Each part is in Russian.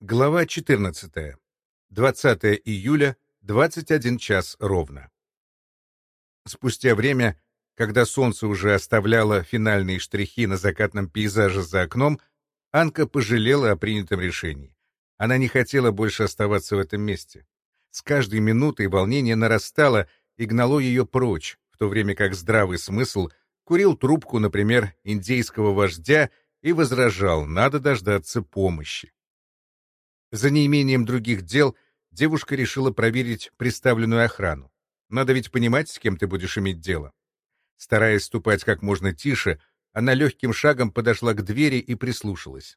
Глава 14. 20 июля, 21 час ровно. Спустя время, когда солнце уже оставляло финальные штрихи на закатном пейзаже за окном, Анка пожалела о принятом решении. Она не хотела больше оставаться в этом месте. С каждой минутой волнение нарастало и гнало ее прочь, в то время как здравый смысл курил трубку, например, индейского вождя и возражал, надо дождаться помощи. За неимением других дел девушка решила проверить представленную охрану. Надо ведь понимать, с кем ты будешь иметь дело. Стараясь ступать как можно тише, она легким шагом подошла к двери и прислушалась.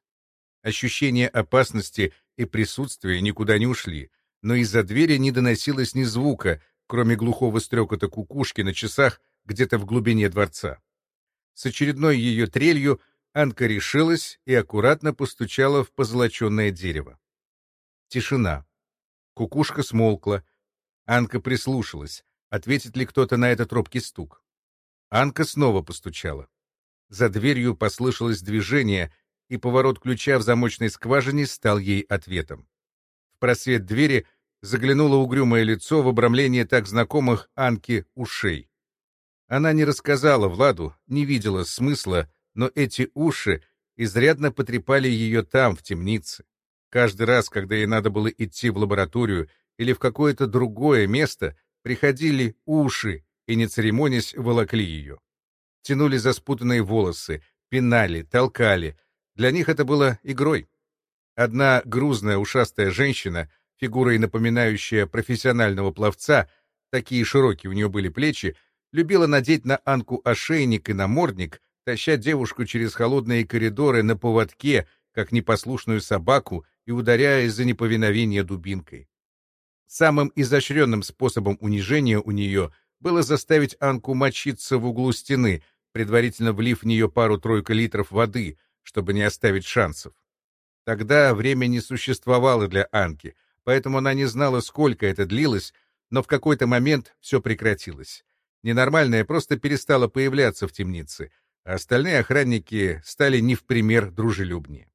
Ощущение опасности и присутствия никуда не ушли, но из-за двери не доносилось ни звука, кроме глухого стрекота кукушки на часах где-то в глубине дворца. С очередной ее трелью Анка решилась и аккуратно постучала в позолоченное дерево. Тишина. Кукушка смолкла. Анка прислушалась, ответит ли кто-то на этот робкий стук. Анка снова постучала. За дверью послышалось движение, и поворот ключа в замочной скважине стал ей ответом. В просвет двери заглянуло угрюмое лицо в обрамлении так знакомых Анке ушей. Она не рассказала Владу, не видела смысла, но эти уши изрядно потрепали ее там, в темнице. Каждый раз, когда ей надо было идти в лабораторию или в какое-то другое место, приходили уши и, не церемонясь, волокли ее. Тянули за спутанные волосы, пинали, толкали. Для них это было игрой. Одна грузная ушастая женщина, фигурой напоминающая профессионального пловца, такие широкие у нее были плечи, любила надеть на Анку ошейник и намордник, таща девушку через холодные коридоры на поводке, как непослушную собаку, и ударяя за неповиновение дубинкой. Самым изощренным способом унижения у нее было заставить Анку мочиться в углу стены, предварительно влив в нее пару-тройку литров воды, чтобы не оставить шансов. Тогда время не существовало для Анки, поэтому она не знала, сколько это длилось, но в какой-то момент все прекратилось. Ненормальная просто перестала появляться в темнице, а остальные охранники стали не в пример дружелюбнее.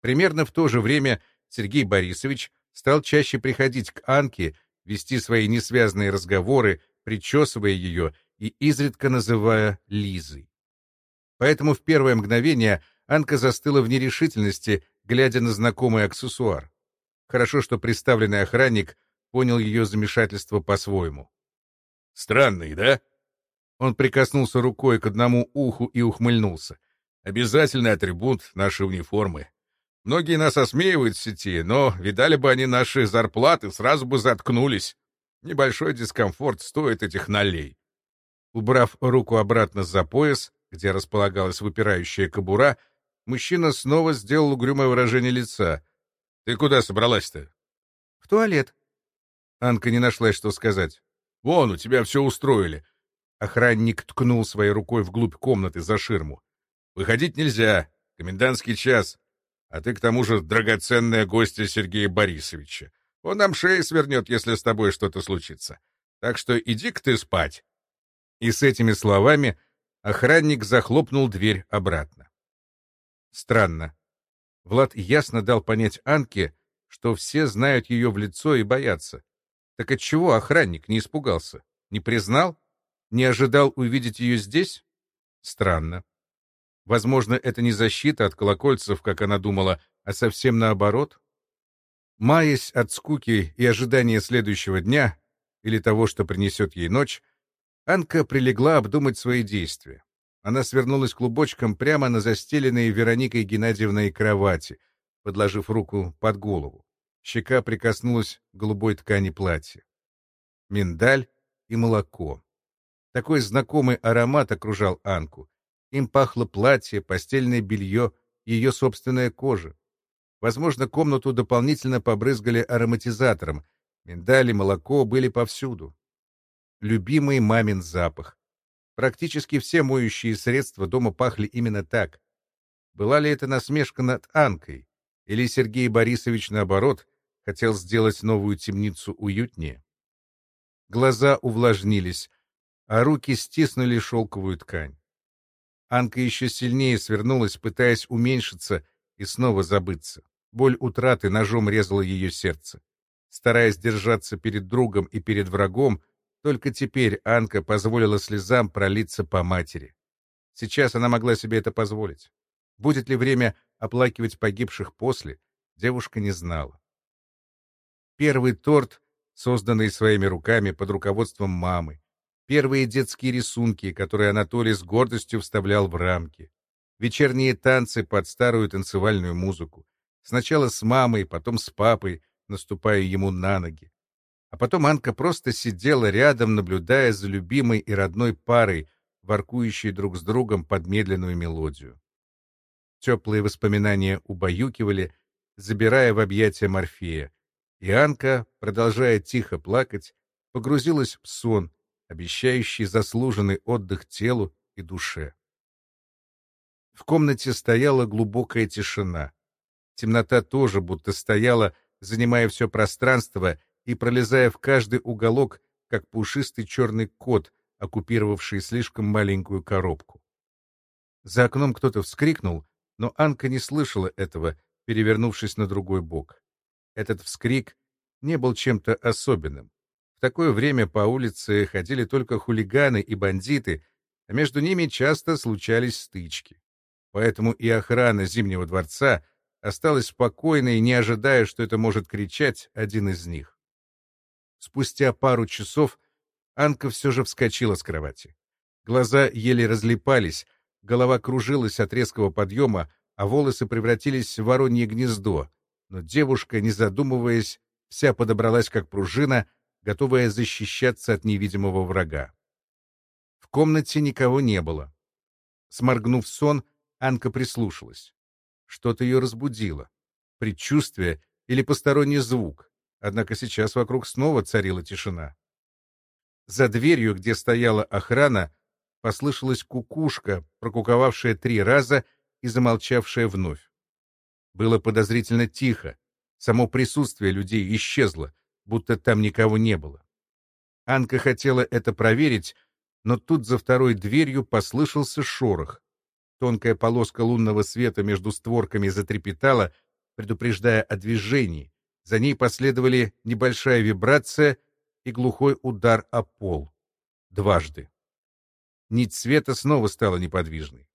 Примерно в то же время Сергей Борисович стал чаще приходить к Анке, вести свои несвязные разговоры, причесывая ее и изредка называя Лизой. Поэтому в первое мгновение Анка застыла в нерешительности, глядя на знакомый аксессуар. Хорошо, что представленный охранник понял ее замешательство по-своему. «Странный, да?» Он прикоснулся рукой к одному уху и ухмыльнулся. «Обязательный атрибут нашей униформы. Многие нас осмеивают в сети, но видали бы они наши зарплаты, сразу бы заткнулись. Небольшой дискомфорт стоит этих налей. Убрав руку обратно за пояс, где располагалась выпирающая кобура, мужчина снова сделал угрюмое выражение лица. — Ты куда собралась-то? — В туалет. Анка не нашла, что сказать. — Вон, у тебя все устроили. Охранник ткнул своей рукой вглубь комнаты за ширму. — Выходить нельзя. Комендантский час. А ты, к тому же, драгоценная гостья Сергея Борисовича. Он нам шею свернет, если с тобой что-то случится. Так что иди-ка ты спать. И с этими словами охранник захлопнул дверь обратно. Странно. Влад ясно дал понять Анке, что все знают ее в лицо и боятся. Так отчего охранник не испугался? Не признал? Не ожидал увидеть ее здесь? Странно. Возможно, это не защита от колокольцев, как она думала, а совсем наоборот? Маясь от скуки и ожидания следующего дня, или того, что принесет ей ночь, Анка прилегла обдумать свои действия. Она свернулась клубочком прямо на застеленной Вероникой Геннадьевной кровати, подложив руку под голову. Щека прикоснулась к голубой ткани платья. Миндаль и молоко. Такой знакомый аромат окружал Анку, им пахло платье, постельное белье, ее собственная кожа. Возможно, комнату дополнительно побрызгали ароматизатором. Миндаль и молоко были повсюду. Любимый мамин запах. Практически все моющие средства дома пахли именно так. Была ли это насмешка над Анкой? Или Сергей Борисович, наоборот, хотел сделать новую темницу уютнее? Глаза увлажнились, а руки стиснули шелковую ткань. Анка еще сильнее свернулась, пытаясь уменьшиться и снова забыться. Боль утраты ножом резала ее сердце. Стараясь держаться перед другом и перед врагом, только теперь Анка позволила слезам пролиться по матери. Сейчас она могла себе это позволить. Будет ли время оплакивать погибших после, девушка не знала. Первый торт, созданный своими руками под руководством мамы, первые детские рисунки, которые Анатолий с гордостью вставлял в рамки, вечерние танцы под старую танцевальную музыку, сначала с мамой, потом с папой, наступая ему на ноги. А потом Анка просто сидела рядом, наблюдая за любимой и родной парой, воркующей друг с другом под медленную мелодию. Теплые воспоминания убаюкивали, забирая в объятия Морфея, и Анка, продолжая тихо плакать, погрузилась в сон, обещающий заслуженный отдых телу и душе. В комнате стояла глубокая тишина. Темнота тоже будто стояла, занимая все пространство и пролезая в каждый уголок, как пушистый черный кот, оккупировавший слишком маленькую коробку. За окном кто-то вскрикнул, но Анка не слышала этого, перевернувшись на другой бок. Этот вскрик не был чем-то особенным. В такое время по улице ходили только хулиганы и бандиты, а между ними часто случались стычки. Поэтому и охрана Зимнего дворца осталась спокойной, не ожидая, что это может кричать один из них. Спустя пару часов Анка все же вскочила с кровати. Глаза еле разлипались, голова кружилась от резкого подъема, а волосы превратились в воронье гнездо, но девушка, не задумываясь, вся подобралась как пружина, готовая защищаться от невидимого врага. В комнате никого не было. Сморгнув сон, Анка прислушалась. Что-то ее разбудило. Предчувствие или посторонний звук. Однако сейчас вокруг снова царила тишина. За дверью, где стояла охрана, послышалась кукушка, прокуковавшая три раза и замолчавшая вновь. Было подозрительно тихо. Само присутствие людей исчезло, будто там никого не было. Анка хотела это проверить, но тут за второй дверью послышался шорох. Тонкая полоска лунного света между створками затрепетала, предупреждая о движении. За ней последовали небольшая вибрация и глухой удар о пол. Дважды. Нить света снова стала неподвижной.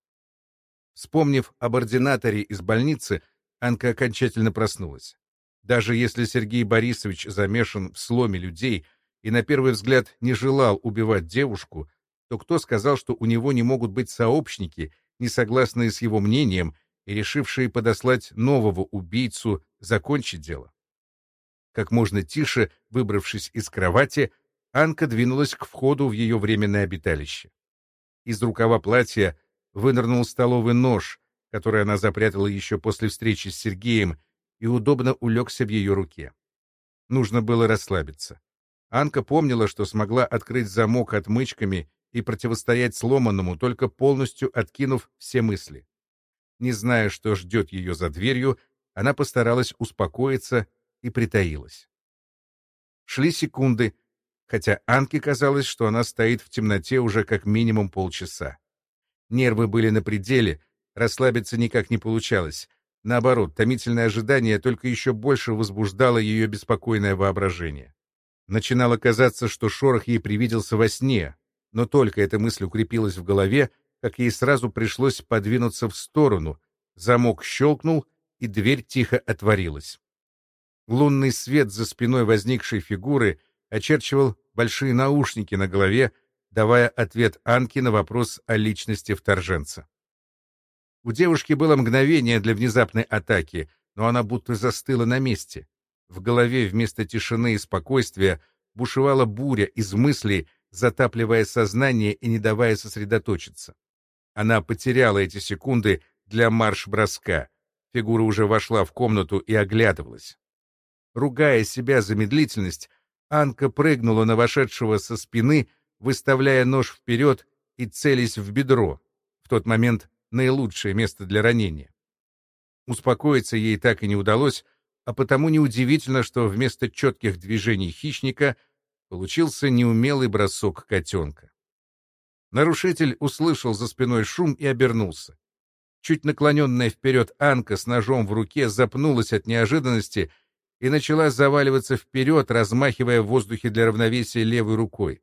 Вспомнив об ординаторе из больницы, Анка окончательно проснулась. Даже если Сергей Борисович замешан в сломе людей и на первый взгляд не желал убивать девушку, то кто сказал, что у него не могут быть сообщники, не согласные с его мнением и решившие подослать нового убийцу закончить дело? Как можно тише, выбравшись из кровати, Анка двинулась к входу в ее временное обиталище. Из рукава платья вынырнул столовый нож, который она запрятала еще после встречи с Сергеем, и удобно улегся в ее руке. Нужно было расслабиться. Анка помнила, что смогла открыть замок отмычками и противостоять сломанному, только полностью откинув все мысли. Не зная, что ждет ее за дверью, она постаралась успокоиться и притаилась. Шли секунды, хотя Анке казалось, что она стоит в темноте уже как минимум полчаса. Нервы были на пределе, Расслабиться никак не получалось. Наоборот, томительное ожидание только еще больше возбуждало ее беспокойное воображение. Начинало казаться, что шорох ей привиделся во сне, но только эта мысль укрепилась в голове, как ей сразу пришлось подвинуться в сторону. Замок щелкнул, и дверь тихо отворилась. Лунный свет за спиной возникшей фигуры очерчивал большие наушники на голове, давая ответ Анки на вопрос о личности вторженца. У девушки было мгновение для внезапной атаки, но она будто застыла на месте. В голове вместо тишины и спокойствия бушевала буря из мыслей, затапливая сознание и не давая сосредоточиться. Она потеряла эти секунды для марш-броска. Фигура уже вошла в комнату и оглядывалась. Ругая себя за медлительность, Анка прыгнула на вошедшего со спины, выставляя нож вперед и целясь в бедро. В тот момент наилучшее место для ранения. Успокоиться ей так и не удалось, а потому неудивительно, что вместо четких движений хищника получился неумелый бросок котенка. Нарушитель услышал за спиной шум и обернулся. Чуть наклоненная вперед Анка с ножом в руке запнулась от неожиданности и начала заваливаться вперед, размахивая в воздухе для равновесия левой рукой.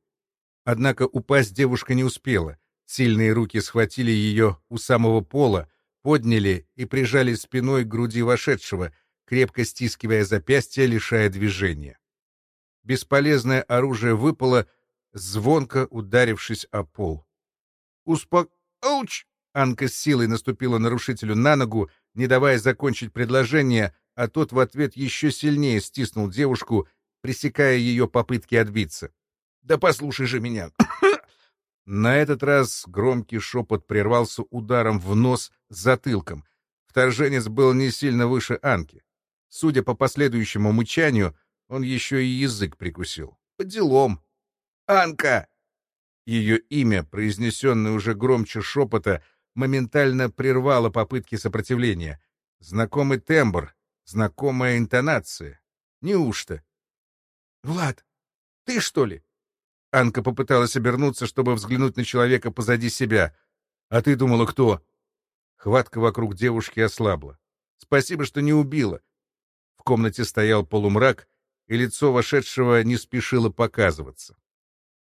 Однако упасть девушка не успела. Сильные руки схватили ее у самого пола, подняли и прижали спиной к груди вошедшего, крепко стискивая запястье, лишая движения. Бесполезное оружие выпало, звонко ударившись о пол. «Успок... Ауч!» Анка с силой наступила нарушителю на ногу, не давая закончить предложение, а тот в ответ еще сильнее стиснул девушку, пресекая ее попытки отбиться. «Да послушай же меня!» На этот раз громкий шепот прервался ударом в нос затылком. Вторженец был не сильно выше Анки. Судя по последующему мычанию, он еще и язык прикусил. По делам. «Анка!» Ее имя, произнесенное уже громче шепота, моментально прервало попытки сопротивления. Знакомый тембр, знакомая интонация. Неужто? «Влад, ты что ли?» Анка попыталась обернуться, чтобы взглянуть на человека позади себя. «А ты думала, кто?» Хватка вокруг девушки ослабла. «Спасибо, что не убила». В комнате стоял полумрак, и лицо вошедшего не спешило показываться.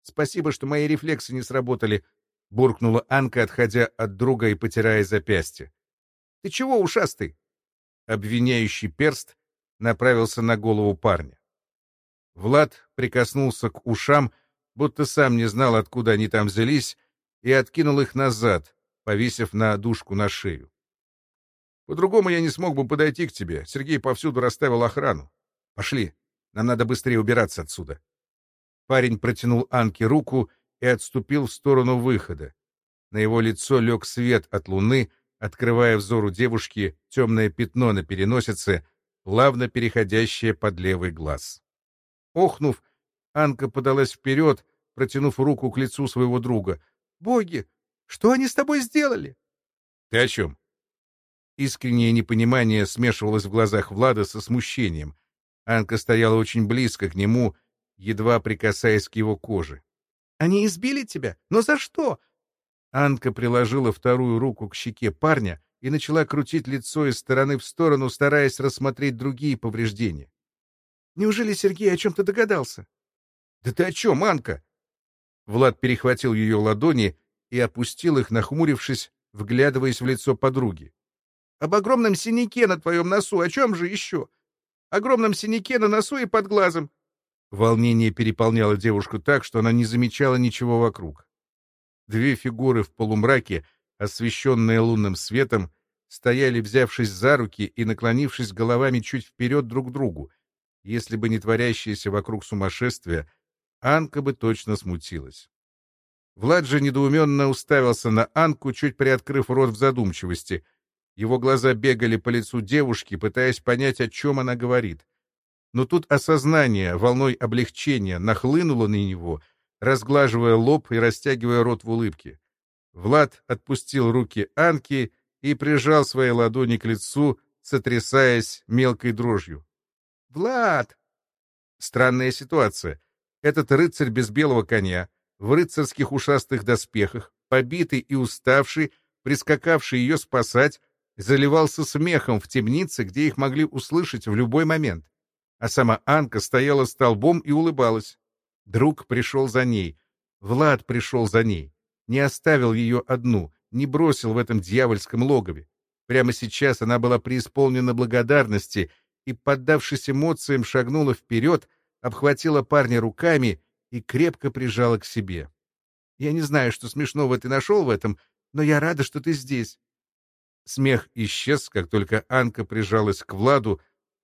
«Спасибо, что мои рефлексы не сработали», — буркнула Анка, отходя от друга и потирая запястье. «Ты чего, ушастый?» Обвиняющий перст направился на голову парня. Влад прикоснулся к ушам, будто сам не знал, откуда они там взялись, и откинул их назад, повесив на дужку на шею. «По-другому я не смог бы подойти к тебе. Сергей повсюду расставил охрану. Пошли, нам надо быстрее убираться отсюда». Парень протянул Анке руку и отступил в сторону выхода. На его лицо лег свет от луны, открывая взору девушки темное пятно на переносице, плавно переходящее под левый глаз. Охнув, Анка подалась вперед, протянув руку к лицу своего друга. «Боги, что они с тобой сделали?» «Ты о чем?» Искреннее непонимание смешивалось в глазах Влада со смущением. Анка стояла очень близко к нему, едва прикасаясь к его коже. «Они избили тебя? Но за что?» Анка приложила вторую руку к щеке парня и начала крутить лицо из стороны в сторону, стараясь рассмотреть другие повреждения. «Неужели Сергей о чем-то догадался?» «Да ты о чем, Анка?» Влад перехватил ее ладони и опустил их, нахмурившись, вглядываясь в лицо подруги. «Об огромном синяке на твоем носу, о чем же еще? Огромном синяке на носу и под глазом». Волнение переполняло девушку так, что она не замечала ничего вокруг. Две фигуры в полумраке, освещенные лунным светом, стояли, взявшись за руки и наклонившись головами чуть вперед друг к другу. Если бы не творящееся вокруг сумасшествие, Анка бы точно смутилась. Влад же недоуменно уставился на Анку, чуть приоткрыв рот в задумчивости. Его глаза бегали по лицу девушки, пытаясь понять, о чем она говорит. Но тут осознание волной облегчения нахлынуло на него, разглаживая лоб и растягивая рот в улыбке. Влад отпустил руки Анки и прижал свои ладони к лицу, сотрясаясь мелкой дрожью. «Влад!» Странная ситуация. Этот рыцарь без белого коня, в рыцарских ушастых доспехах, побитый и уставший, прискакавший ее спасать, заливался смехом в темнице, где их могли услышать в любой момент. А сама Анка стояла столбом и улыбалась. Друг пришел за ней. Влад пришел за ней. Не оставил ее одну, не бросил в этом дьявольском логове. Прямо сейчас она была преисполнена благодарности и, поддавшись эмоциям, шагнула вперед, обхватила парня руками и крепко прижала к себе. «Я не знаю, что смешного ты нашел в этом, но я рада, что ты здесь». Смех исчез, как только Анка прижалась к Владу,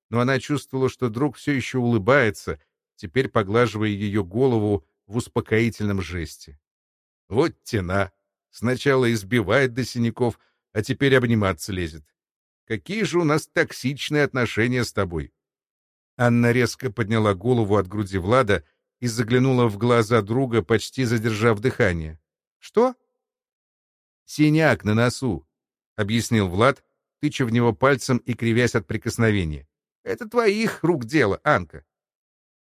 но она чувствовала, что друг все еще улыбается, теперь поглаживая ее голову в успокоительном жесте. Вот тена. Сначала избивает до синяков, а теперь обниматься лезет. Какие же у нас токсичные отношения с тобой. Анна резко подняла голову от груди Влада и заглянула в глаза друга, почти задержав дыхание. «Что?» «Синяк на носу», — объяснил Влад, тыча в него пальцем и кривясь от прикосновения. «Это твоих рук дело, Анка».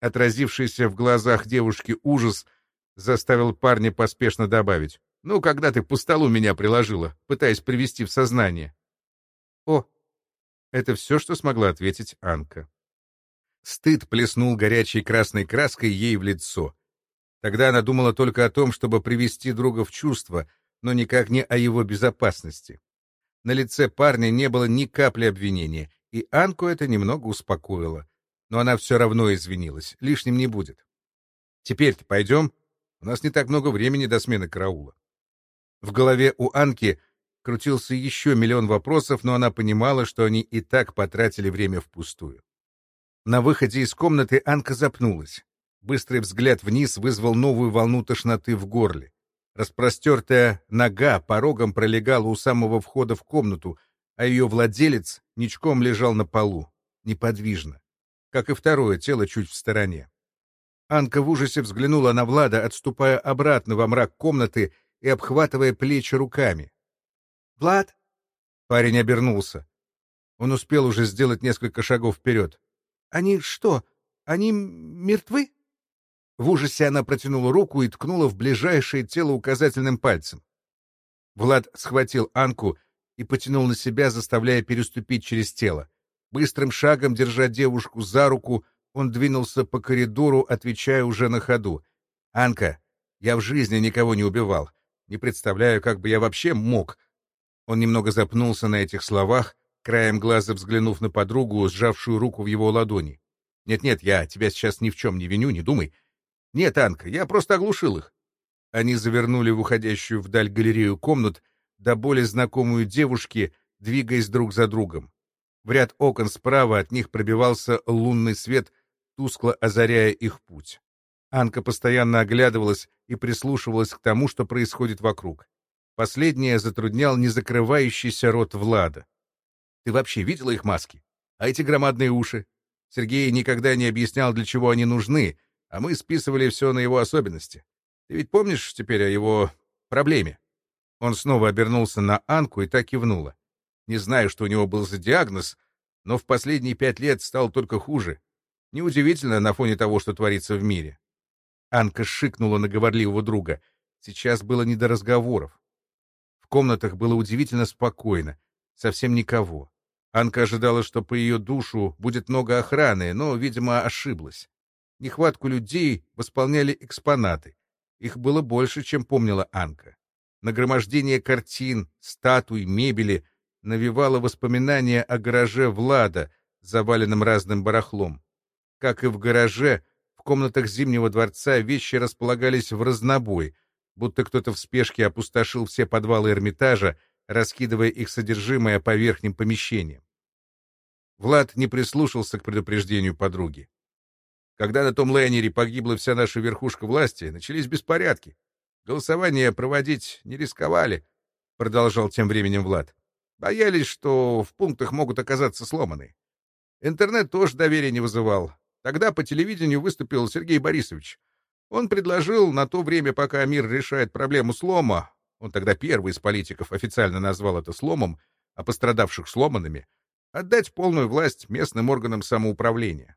Отразившийся в глазах девушки ужас заставил парня поспешно добавить. Ну, когда ты по столу меня приложила, пытаясь привести в сознание. О, это все, что смогла ответить Анка. Стыд плеснул горячей красной краской ей в лицо. Тогда она думала только о том, чтобы привести друга в чувство, но никак не о его безопасности. На лице парня не было ни капли обвинения, и Анку это немного успокоило. Но она все равно извинилась, лишним не будет. «Теперь-то пойдем? У нас не так много времени до смены караула». В голове у Анки крутился еще миллион вопросов, но она понимала, что они и так потратили время впустую. На выходе из комнаты Анка запнулась. Быстрый взгляд вниз вызвал новую волну тошноты в горле. Распростертая нога порогом пролегала у самого входа в комнату, а ее владелец ничком лежал на полу, неподвижно, как и второе тело чуть в стороне. Анка в ужасе взглянула на Влада, отступая обратно во мрак комнаты и обхватывая плечи руками. «Влад!» Парень обернулся. Он успел уже сделать несколько шагов вперед. «Они что, они мертвы?» В ужасе она протянула руку и ткнула в ближайшее тело указательным пальцем. Влад схватил Анку и потянул на себя, заставляя переступить через тело. Быстрым шагом, держа девушку за руку, он двинулся по коридору, отвечая уже на ходу. «Анка, я в жизни никого не убивал. Не представляю, как бы я вообще мог». Он немного запнулся на этих словах, краем глаза взглянув на подругу, сжавшую руку в его ладони. «Нет-нет, я тебя сейчас ни в чем не виню, не думай. «Нет, Анка, я просто оглушил их». Они завернули в уходящую вдаль галерею комнат, до более знакомую девушки, двигаясь друг за другом. В ряд окон справа от них пробивался лунный свет, тускло озаряя их путь. Анка постоянно оглядывалась и прислушивалась к тому, что происходит вокруг. Последнее затруднял незакрывающийся рот Влада. «Ты вообще видела их маски? А эти громадные уши? Сергей никогда не объяснял, для чего они нужны, а мы списывали все на его особенности. Ты ведь помнишь теперь о его проблеме?» Он снова обернулся на Анку и так кивнула. Не знаю, что у него был за диагноз, но в последние пять лет стал только хуже. Неудивительно на фоне того, что творится в мире. Анка шикнула на говорливого друга. Сейчас было не до разговоров. В комнатах было удивительно спокойно, совсем никого. Анка ожидала, что по ее душу будет много охраны, но, видимо, ошиблась. Нехватку людей восполняли экспонаты. Их было больше, чем помнила Анка. Нагромождение картин, статуй, мебели навевало воспоминания о гараже Влада, заваленном разным барахлом. Как и в гараже, в комнатах Зимнего дворца вещи располагались в разнобой, будто кто-то в спешке опустошил все подвалы Эрмитажа, раскидывая их содержимое по верхним помещениям. Влад не прислушался к предупреждению подруги. Когда на том лайнере погибла вся наша верхушка власти, начались беспорядки. Голосование проводить не рисковали, — продолжал тем временем Влад. Боялись, что в пунктах могут оказаться сломаны. Интернет тоже доверия не вызывал. Тогда по телевидению выступил Сергей Борисович. Он предложил на то время, пока мир решает проблему слома, он тогда первый из политиков официально назвал это сломом, а пострадавших сломанными, отдать полную власть местным органам самоуправления.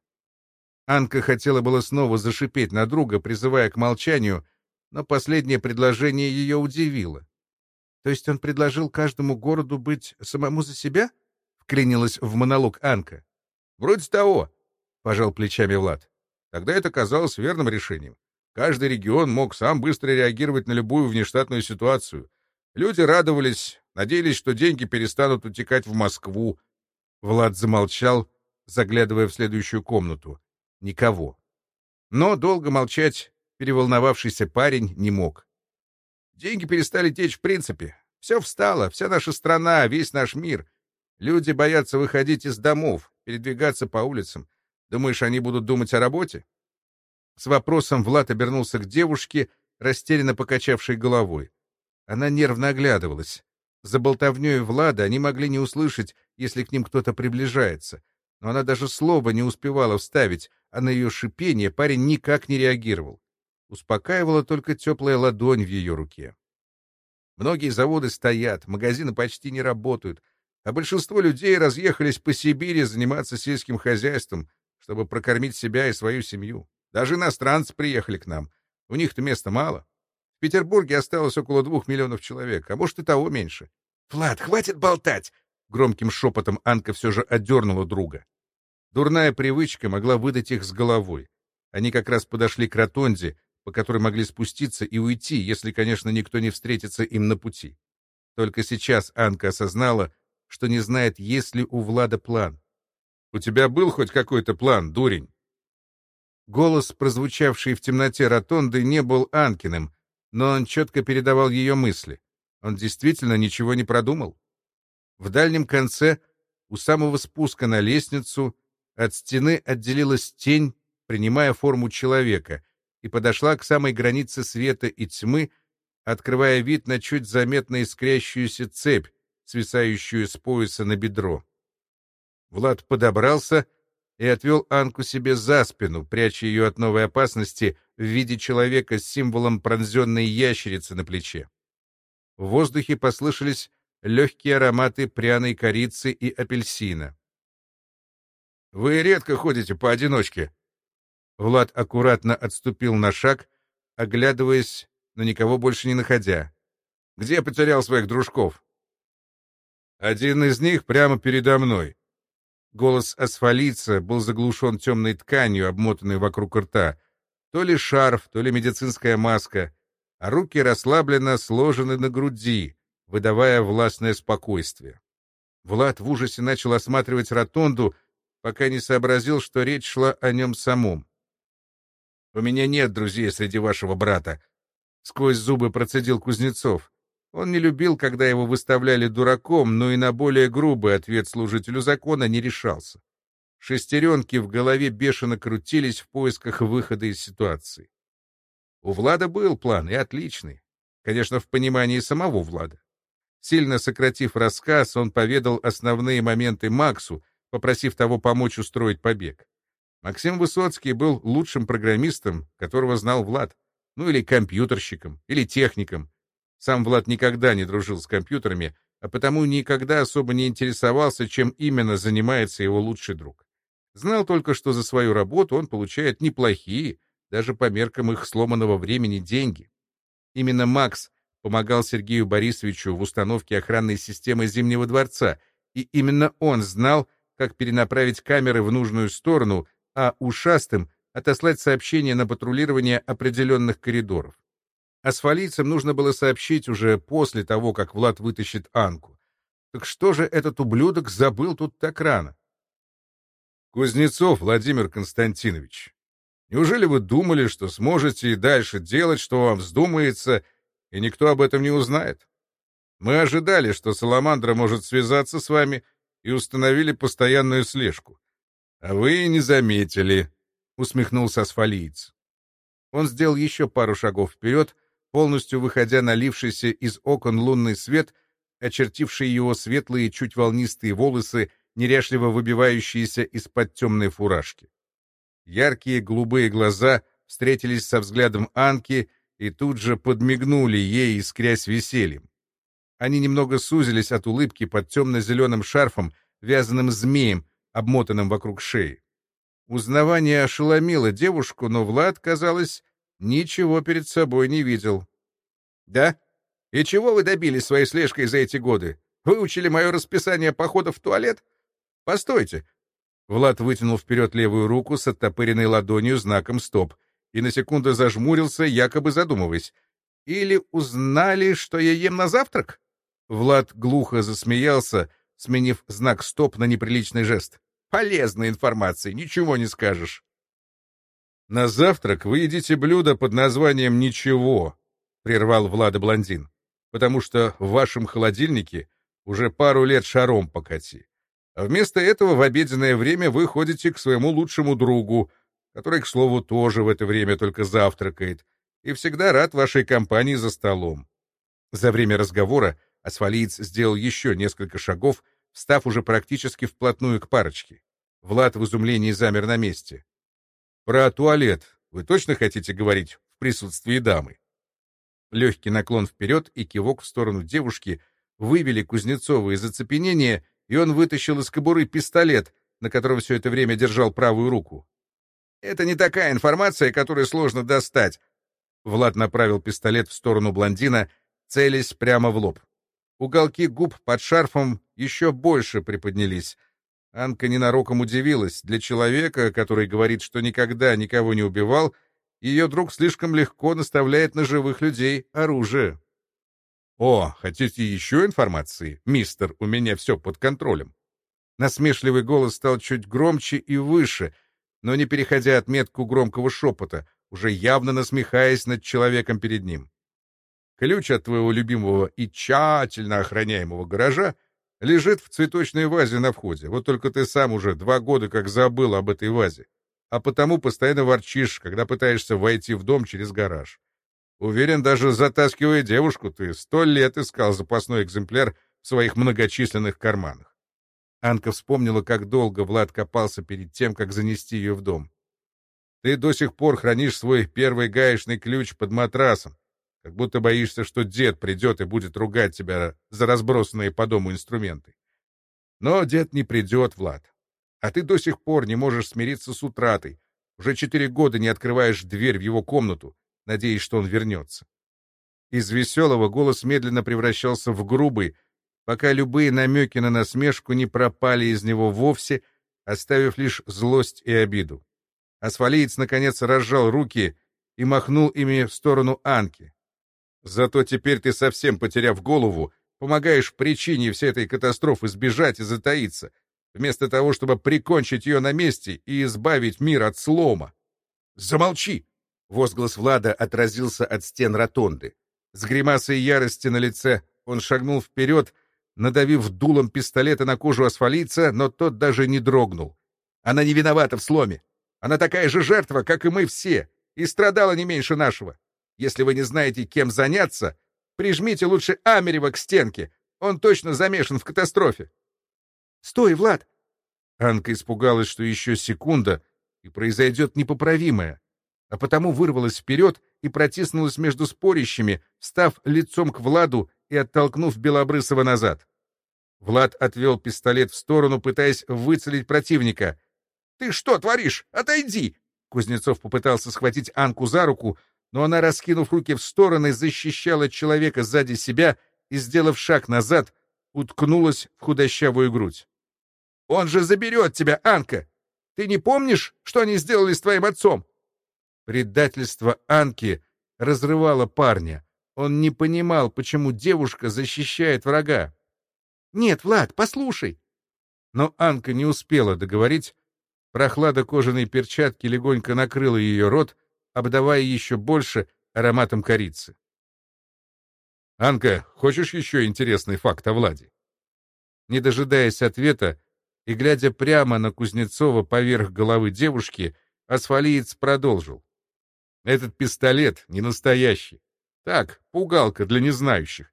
Анка хотела было снова зашипеть на друга, призывая к молчанию, но последнее предложение ее удивило. — То есть он предложил каждому городу быть самому за себя? — вклинилась в монолог Анка. — Вроде того, — пожал плечами Влад. Тогда это казалось верным решением. Каждый регион мог сам быстро реагировать на любую внештатную ситуацию. Люди радовались, надеялись, что деньги перестанут утекать в Москву. Влад замолчал, заглядывая в следующую комнату. Никого. Но долго молчать переволновавшийся парень не мог. Деньги перестали течь в принципе. Все встало, вся наша страна, весь наш мир. Люди боятся выходить из домов, передвигаться по улицам. Думаешь, они будут думать о работе? С вопросом Влад обернулся к девушке, растерянно покачавшей головой. Она нервно оглядывалась. За болтовнёй Влада они могли не услышать, если к ним кто-то приближается. Но она даже слова не успевала вставить, а на ее шипение парень никак не реагировал. Успокаивала только теплая ладонь в ее руке. Многие заводы стоят, магазины почти не работают, а большинство людей разъехались по Сибири заниматься сельским хозяйством, чтобы прокормить себя и свою семью. Даже иностранцы приехали к нам. У них-то места мало. В Петербурге осталось около двух миллионов человек, а может и того меньше. — Влад, хватит болтать! — громким шепотом Анка все же отдернула друга. Дурная привычка могла выдать их с головой. Они как раз подошли к ротонде, по которой могли спуститься и уйти, если, конечно, никто не встретится им на пути. Только сейчас Анка осознала, что не знает, есть ли у Влада план. «У тебя был хоть какой-то план, дурень?» Голос, прозвучавший в темноте ротонды, не был Анкиным, но он четко передавал ее мысли. Он действительно ничего не продумал. В дальнем конце, у самого спуска на лестницу, от стены отделилась тень, принимая форму человека, и подошла к самой границе света и тьмы, открывая вид на чуть заметно искрящуюся цепь, свисающую с пояса на бедро. Влад подобрался и отвел Анку себе за спину, пряча ее от новой опасности в виде человека с символом пронзенной ящерицы на плече. В воздухе послышались легкие ароматы пряной корицы и апельсина. «Вы редко ходите поодиночке». Влад аккуратно отступил на шаг, оглядываясь, но никого больше не находя. «Где потерял своих дружков?» «Один из них прямо передо мной», Голос асфалийца был заглушен темной тканью, обмотанной вокруг рта. То ли шарф, то ли медицинская маска, а руки расслабленно сложены на груди, выдавая властное спокойствие. Влад в ужасе начал осматривать ротонду, пока не сообразил, что речь шла о нем самом. «У меня нет друзей среди вашего брата», — сквозь зубы процедил Кузнецов. Он не любил, когда его выставляли дураком, но и на более грубый ответ служителю закона не решался. Шестеренки в голове бешено крутились в поисках выхода из ситуации. У Влада был план, и отличный. Конечно, в понимании самого Влада. Сильно сократив рассказ, он поведал основные моменты Максу, попросив того помочь устроить побег. Максим Высоцкий был лучшим программистом, которого знал Влад, ну или компьютерщиком, или техником, сам Влад никогда не дружил с компьютерами, а потому никогда особо не интересовался, чем именно занимается его лучший друг. Знал только, что за свою работу он получает неплохие, даже по меркам их сломанного времени, деньги. Именно Макс помогал Сергею Борисовичу в установке охранной системы Зимнего дворца, и именно он знал, как перенаправить камеры в нужную сторону, а ушастым отослать сообщения на патрулирование определенных коридоров. Асфалийцам нужно было сообщить уже после того, как Влад вытащит Анку. Так что же этот ублюдок забыл тут так рано? Кузнецов Владимир Константинович, неужели вы думали, что сможете и дальше делать, что вам вздумается, и никто об этом не узнает? Мы ожидали, что Саламандра может связаться с вами, и установили постоянную слежку. А вы и не заметили, — усмехнулся асфалиец. Он сделал еще пару шагов вперед, — полностью выходя на лившийся из окон лунный свет, очертивший его светлые, чуть волнистые волосы, неряшливо выбивающиеся из-под темной фуражки. Яркие голубые глаза встретились со взглядом Анки и тут же подмигнули ей, искрясь весельем. Они немного сузились от улыбки под темно-зеленым шарфом, вязаным змеем, обмотанным вокруг шеи. Узнавание ошеломило девушку, но Влад, казалось, ничего перед собой не видел. «Да? И чего вы добились своей слежкой за эти годы? Выучили мое расписание походов в туалет? Постойте!» Влад вытянул вперед левую руку с оттопыренной ладонью знаком «Стоп» и на секунду зажмурился, якобы задумываясь. «Или узнали, что я ем на завтрак?» Влад глухо засмеялся, сменив знак «Стоп» на неприличный жест. «Полезная информация, ничего не скажешь». «На завтрак вы едите блюдо под названием «Ничего», — прервал Влада блондин, «потому что в вашем холодильнике уже пару лет шаром покати. А вместо этого в обеденное время вы ходите к своему лучшему другу, который, к слову, тоже в это время только завтракает, и всегда рад вашей компании за столом». За время разговора асфалиец сделал еще несколько шагов, став уже практически вплотную к парочке. Влад в изумлении замер на месте. Про туалет вы точно хотите говорить в присутствии дамы? Легкий наклон вперед и кивок в сторону девушки вывели Кузнецова из оцепенения, и он вытащил из кобуры пистолет, на котором все это время держал правую руку. «Это не такая информация, которую сложно достать». Влад направил пистолет в сторону блондина, целясь прямо в лоб. Уголки губ под шарфом еще больше приподнялись. Анка ненароком удивилась. Для человека, который говорит, что никогда никого не убивал, ее друг слишком легко наставляет на живых людей оружие. «О, хотите еще информации? Мистер, у меня все под контролем». Насмешливый голос стал чуть громче и выше, но не переходя отметку громкого шепота, уже явно насмехаясь над человеком перед ним. Ключ от твоего любимого и тщательно охраняемого гаража лежит в цветочной вазе на входе. Вот только ты сам уже два года как забыл об этой вазе, а потому постоянно ворчишь, когда пытаешься войти в дом через гараж. Уверен, даже затаскивая девушку, ты сто лет искал запасной экземпляр в своих многочисленных карманах. Анка вспомнила, как долго Влад копался перед тем, как занести ее в дом. Ты до сих пор хранишь свой первый гаечный ключ под матрасом, как будто боишься, что дед придет и будет ругать тебя за разбросанные по дому инструменты. Но дед не придет, Влад. А ты до сих пор не можешь смириться с утратой. Уже четыре года не открываешь дверь в его комнату, надеясь, что он вернется. Из веселого голос медленно превращался в грубый, пока любые намеки на насмешку не пропали из него вовсе, оставив лишь злость и обиду. Асфалиец, наконец, разжал руки и махнул ими в сторону Анки. «Зато теперь ты, совсем потеряв голову, помогаешь причине всей этой катастрофы сбежать и затаиться, вместо того, чтобы прикончить ее на месте и избавить мир от слома. Замолчи!» Возглас Влада отразился от стен ротонды. С гримасой ярости на лице он шагнул вперед, надавив дулом пистолета на кожу асфалийца, но тот даже не дрогнул. Она не виновата в сломе. Она такая же жертва, как и мы все, и страдала не меньше нашего. Если вы не знаете, кем заняться, прижмите лучше Амерева к стенке. Он точно замешан в катастрофе. «Стой, Влад!» Анка испугалась, что еще секунда, и произойдет непоправимое, а потому вырвалась вперед и протиснулась между спорящими, став лицом к Владу и оттолкнув Белобрысова назад. Влад отвел пистолет в сторону, пытаясь выцелить противника. «Ты что творишь? Отойди!» Кузнецов попытался схватить Анку за руку, но она, раскинув руки в стороны, защищала человека сзади себя и, сделав шаг назад, уткнулась в худощавую грудь. «Он же заберет тебя, Анка! Ты не помнишь, что они сделали с твоим отцом?» Предательство Анки разрывало парня. Он не понимал, почему девушка защищает врага. «Нет, Влад, послушай!» Но Анка не успела договорить. Прохлада кожаной перчатки легонько накрыла ее рот, обдавая еще больше ароматом корицы. «Анка, хочешь еще интересный факт о Владе?» Не дожидаясь ответа и глядя прямо на Кузнецова поверх головы девушки, асфалиец продолжил. «Этот пистолет не настоящий. Так, пугалка для незнающих.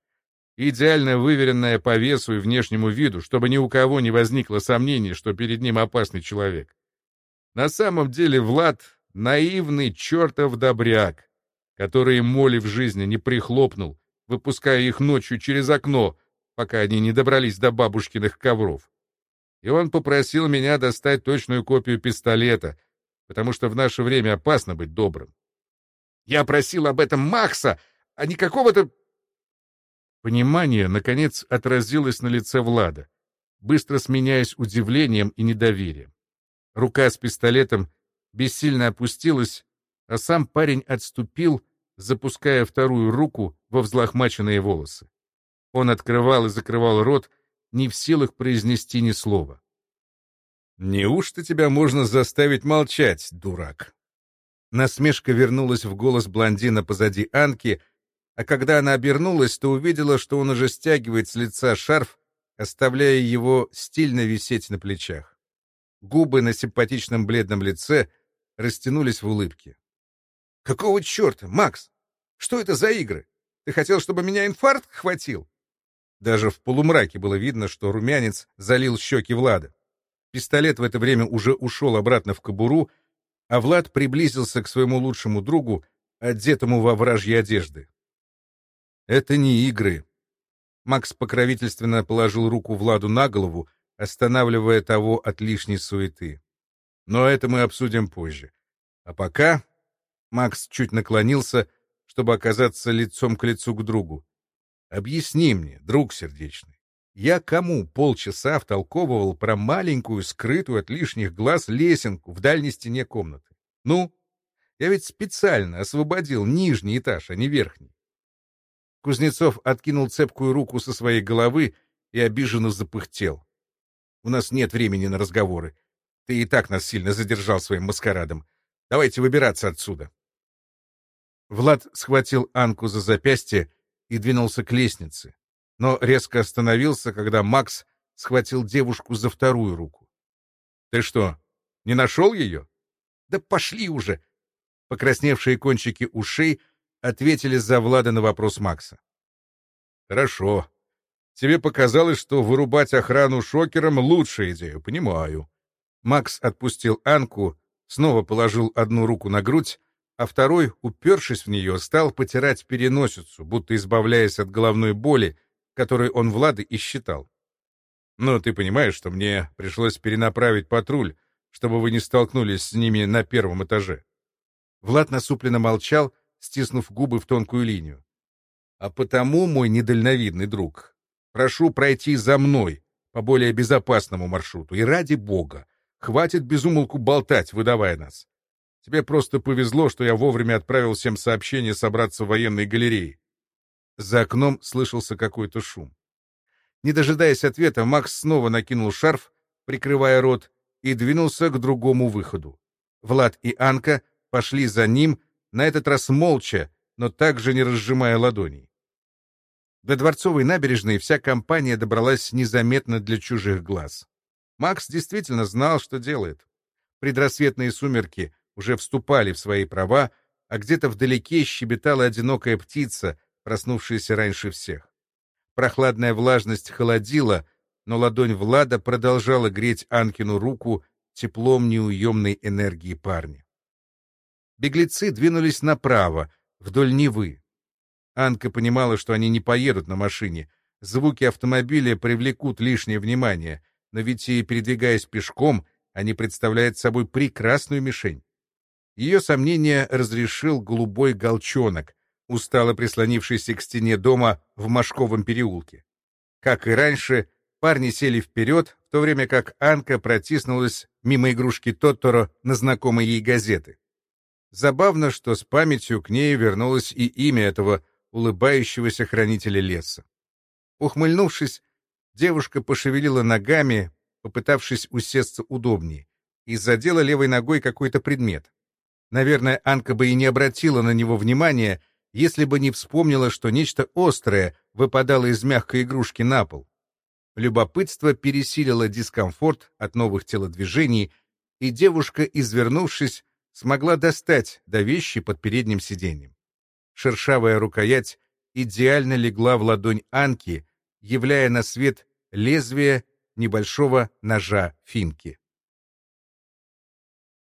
Идеально выверенная по весу и внешнему виду, чтобы ни у кого не возникло сомнений, что перед ним опасный человек. На самом деле Влад — наивный чертов добряк, который моли в жизни не прихлопнул, выпуская их ночью через окно, пока они не добрались до бабушкиных ковров. И он попросил меня достать точную копию пистолета, потому что в наше время опасно быть добрым. Я просил об этом Макса, а не какого-то... Понимание, наконец, отразилось на лице Влада, быстро сменяясь удивлением и недоверием. Рука с пистолетом бессильно опустилась, а сам парень отступил, запуская вторую руку во взлохмаченные волосы. Он открывал и закрывал рот, не в силах произнести ни слова. «Неужто тебя можно заставить молчать, дурак?» Насмешка вернулась в голос блондина позади Анки, а когда она обернулась, то увидела, что он уже стягивает с лица шарф, оставляя его стильно висеть на плечах. Губы на симпатичном бледном лице растянулись в улыбке. «Какого черта, Макс? Что это за игры? Ты хотел, чтобы меня инфаркт хватил?» Даже в полумраке было видно, что румянец залил щеки Влада. Пистолет в это время уже ушел обратно в кобуру, а Влад приблизился к своему лучшему другу, одетому во вражьи одежды. Это не игры. Макс покровительственно положил руку Владу на голову, останавливая того от лишней суеты. Но это мы обсудим позже. А пока... Макс чуть наклонился, чтобы оказаться лицом к лицу к другу. Объясни мне, друг сердечный, я кому полчаса втолковывал про маленькую, скрытую от лишних глаз лесенку в дальней стене комнаты? Ну, я ведь специально освободил нижний этаж, а не верхний. Кузнецов откинул цепкую руку со своей головы и обиженно запыхтел. У нас нет времени на разговоры. Ты и так нас сильно задержал своим маскарадом. Давайте выбираться отсюда. Влад схватил Анку за запястье и двинулся к лестнице, но резко остановился, когда Макс схватил девушку за вторую руку. — Ты что, не нашел ее? — Да пошли уже! Покрасневшие кончики ушей ответили за Влада на вопрос Макса. — Хорошо. Тебе показалось, что вырубать охрану шокером — лучшая идея, понимаю. Макс отпустил Анку, снова положил одну руку на грудь, а второй, упершись в нее, стал потирать переносицу, будто избавляясь от головной боли, которой он Влады и считал. «Но ты понимаешь, что мне пришлось перенаправить патруль, чтобы вы не столкнулись с ними на первом этаже». Влад насупленно молчал, стиснув губы в тонкую линию. «А потому, мой недальновидный друг, прошу пройти за мной по более безопасному маршруту, и ради бога, хватит безумолку болтать, выдавая нас. Тебе просто повезло, что я вовремя отправил всем сообщение собраться в военной галерее. За окном слышался какой-то шум. Не дожидаясь ответа, Макс снова накинул шарф, прикрывая рот, и двинулся к другому выходу. Влад и Анка пошли за ним, на этот раз молча, но также не разжимая ладоней. До Дворцовой набережной вся компания добралась незаметно для чужих глаз. Макс действительно знал, что делает. Предрассветные сумерки уже вступали в свои права, а где-то вдалеке щебетала одинокая птица, проснувшаяся раньше всех. Прохладная влажность холодила, но ладонь Влада продолжала греть Анкину руку теплом неуемной энергии парня. Беглецы двинулись направо, вдоль Невы. Анка понимала, что они не поедут на машине. Звуки автомобиля привлекут лишнее внимание, но ведь и передвигаясь пешком, они представляют собой прекрасную мишень. Ее сомнения разрешил голубой голчонок, устало прислонившийся к стене дома в Машковом переулке. Как и раньше, парни сели вперед, в то время как Анка протиснулась мимо игрушки Тотторо на знакомой ей газеты. Забавно, что с памятью к ней вернулось и имя этого улыбающегося хранителя леса. Ухмыльнувшись, девушка пошевелила ногами, попытавшись усесться удобнее, и задела левой ногой какой-то предмет. Наверное, Анка бы и не обратила на него внимания, если бы не вспомнила, что нечто острое выпадало из мягкой игрушки на пол. Любопытство пересилило дискомфорт от новых телодвижений, и девушка, извернувшись, смогла достать до вещи под передним сиденьем. Шершавая рукоять идеально легла в ладонь Анки, являя на свет лезвие небольшого ножа финки.